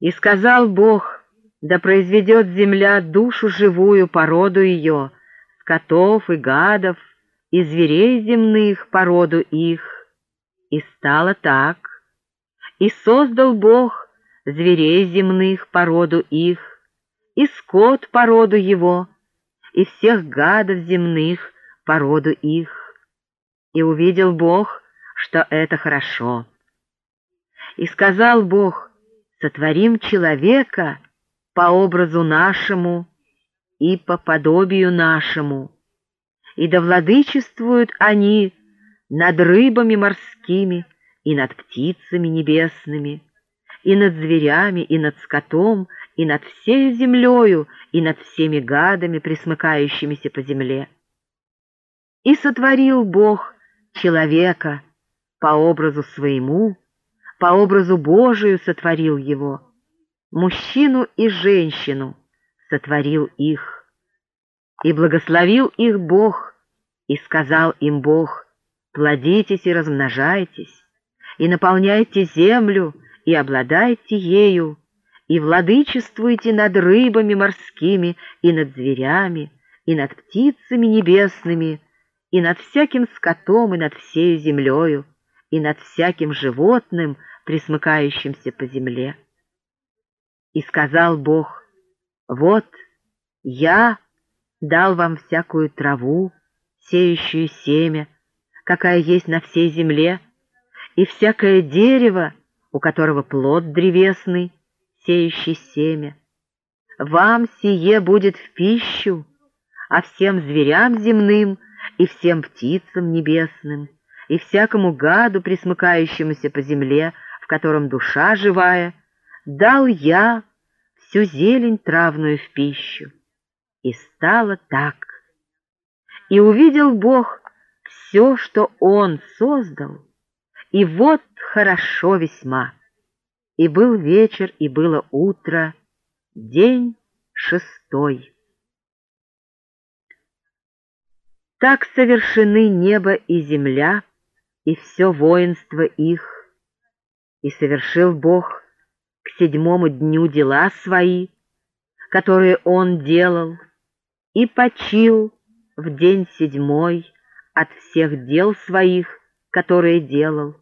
И сказал Бог, да произведет земля душу живую породу ее, скотов и гадов, и зверей земных породу их. И стало так. И создал Бог зверей земных породу их, и скот породу его, и всех гадов земных породу их. И увидел Бог, что это хорошо. И сказал Бог, сотворим человека по образу нашему и по подобию нашему, и да владычествуют они над рыбами морскими и над птицами небесными, и над зверями, и над скотом, и над всей землею, и над всеми гадами, присмыкающимися по земле. И сотворил Бог человека по образу своему, по образу Божию сотворил его, мужчину и женщину сотворил их. И благословил их Бог, и сказал им Бог, плодитесь и размножайтесь, и наполняйте землю, и обладайте ею, и владычествуйте над рыбами морскими, и над зверями, и над птицами небесными, и над всяким скотом, и над всею землею, и над всяким животным, присмыкающимся по земле. И сказал Бог, вот я дал вам всякую траву, сеющую семя, какая есть на всей земле, и всякое дерево, у которого плод древесный, сеющий семя. Вам сие будет в пищу, а всем зверям земным и всем птицам небесным, и всякому гаду, присмыкающемуся по земле, в котором душа живая, дал я всю зелень травную в пищу. И стало так. И увидел Бог все, что Он создал, и вот хорошо весьма. И был вечер, и было утро, день шестой. Так совершены небо и земля, и все воинство их, и совершил Бог к седьмому дню дела свои, которые Он делал, и почил в день седьмой от всех дел своих, которые делал.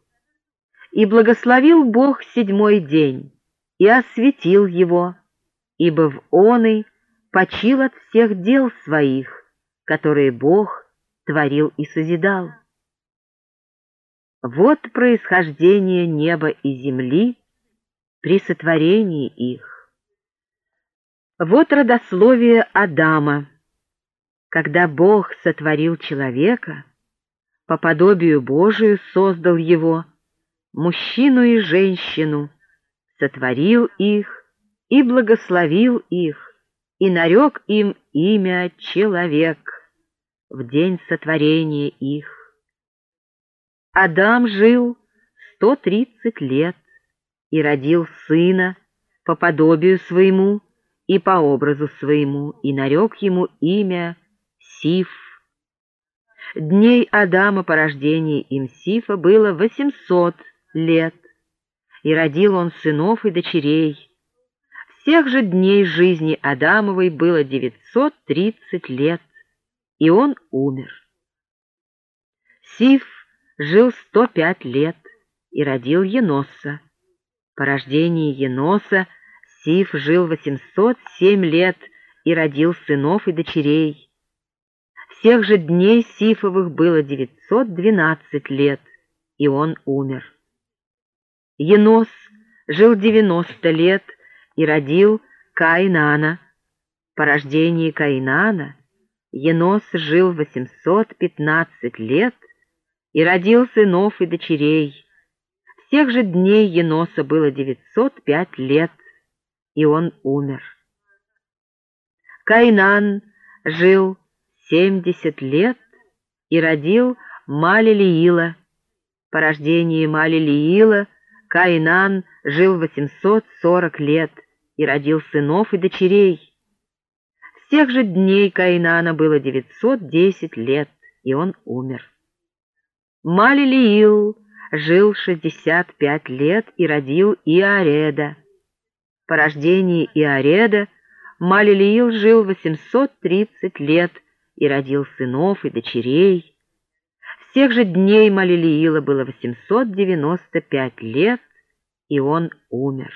И благословил Бог седьмой день, и осветил его, ибо в он и почил от всех дел своих, которые Бог творил и созидал. Вот происхождение неба и земли при сотворении их. Вот родословие Адама. Когда Бог сотворил человека, по подобию Божию создал его, мужчину и женщину, сотворил их и благословил их, и нарек им имя человек в день сотворения их. Адам жил сто тридцать лет и родил сына по подобию своему и по образу своему, и нарек ему имя Сиф. Дней Адама по рождении им Сифа было восемьсот лет, и родил он сынов и дочерей. Всех же дней жизни Адамовой было девятьсот тридцать лет, и он умер. Сиф жил 105 лет и родил Еноса. По рождении Еноса Сиф жил 807 лет и родил сынов и дочерей. Всех же дней Сифовых было 912 лет, и он умер. Енос жил 90 лет и родил Каинана. По рождении Каинана Енос жил 815 лет и родил сынов и дочерей. Всех же дней Еноса было девятьсот пять лет, и он умер. Кайнан жил семьдесят лет и родил Малилиила. По рождении Малилиила Кайнан жил восемьсот сорок лет и родил сынов и дочерей. Всех же дней Кайнана было девятьсот десять лет, и он умер. Малилиил жил 65 лет и родил Иареда. По рождении Иореда Малилиил жил 830 лет и родил сынов и дочерей. Всех же дней Малилиила было 895 лет, и он умер.